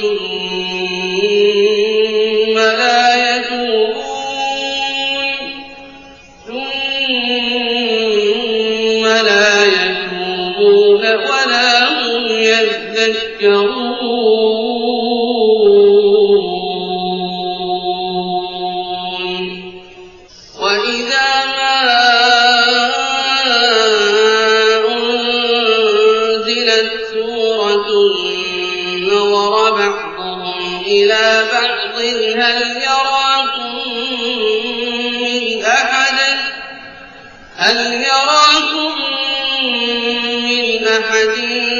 ثم لا يتوبون. ثم لا يتوبون ولا هم يذكرون. بعضهم إلى بعض. هل يراكم من أحد؟ هل يراكم من أحد؟